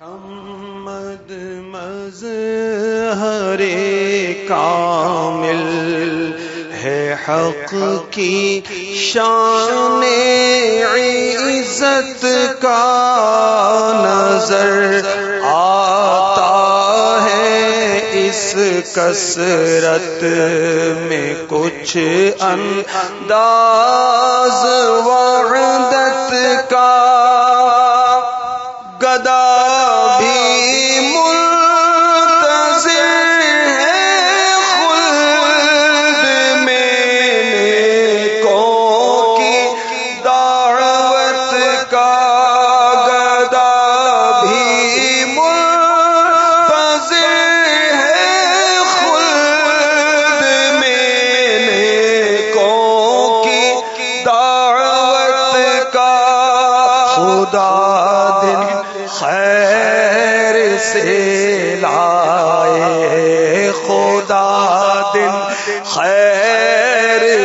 محمد مز ہرے کامل ہے حق کی شان عزت کا نظر آتا ہے اس کسرت میں کچھ انداز وعدت کا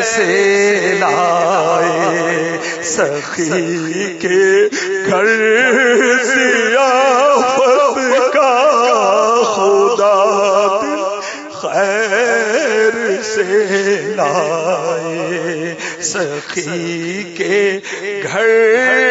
سے لائے سخی کے گھر سیافت کا خدا خیر سے لائے سخی کے گھر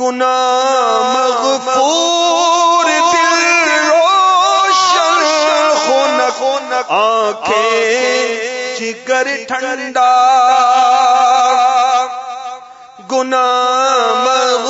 گنا مغفور دل روشن خون خون آنکھیں جگر ٹھنڈا گنا مغفور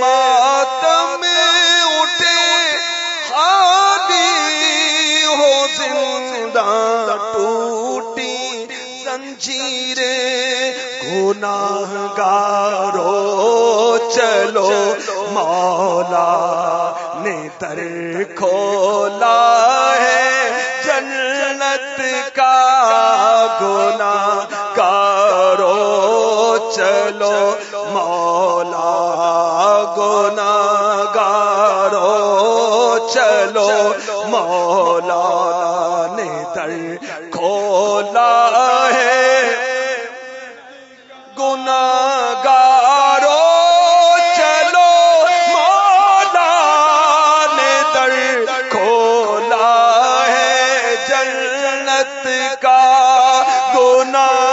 ماتم اٹھے خالی ہو زندہ ٹوٹی زنجیریں گناہ گارو چلو مولا نے تر کھولا۔ مولا نے در کھولا ہے۔ گناگارو چلو مولا نے در کھولا ہے۔ جنت کا گناہ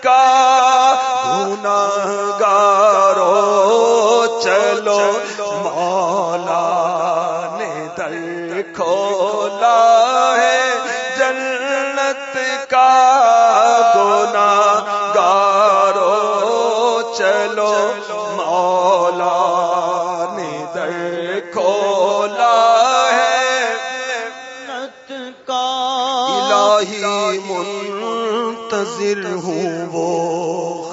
کا گناہ گارو چلو مولا نے در کھولا ہے جنت کا گناہ منتظر ہوں وہ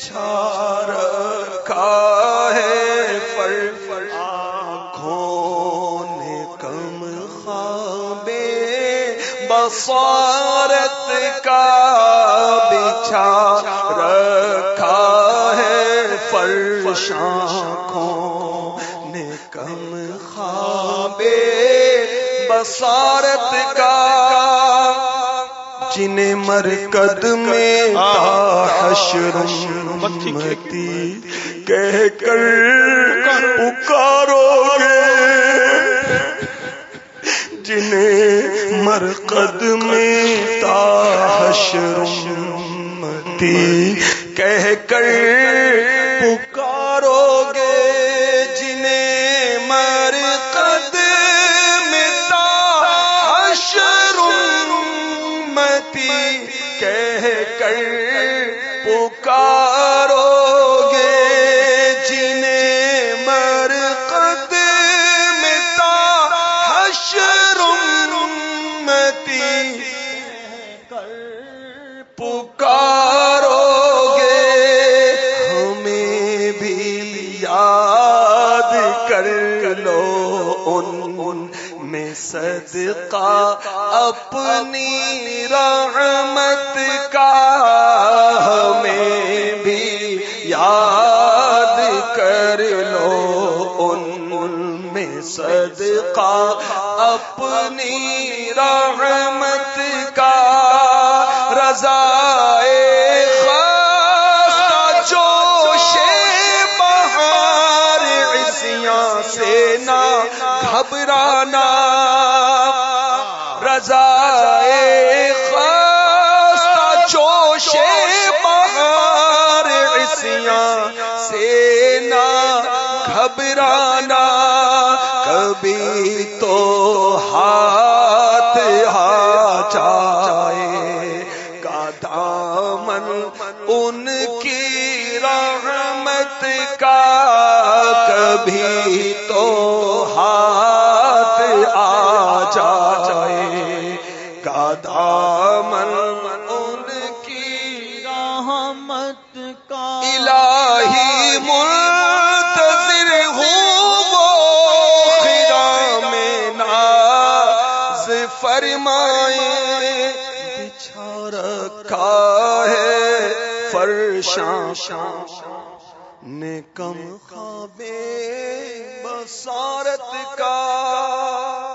بچھا رکھا ہے پر آنکھوں نے کم خوابے، بصارت کا بچھا رکھا ہے فرش آنکھوں نے کم خوابے، بصارت کا جنہیں مرکد میں حشر امتی کہہ کر پکارو۔ کہہ کر پکارو گے جنہیں مرکد میں حشر امتی پکارو گے ہمیں بھی یاد کر لو ان ان میں صدقہ اپنی رحمت کا بہار سے نہ گھبرانا، کبھی تو ہاتھ ہا جائے۔ کا دامن ان کی رحمت کا کبھی فرمائے بچھا رکھا ہے فرشاں نے کم خوابے بسارت کا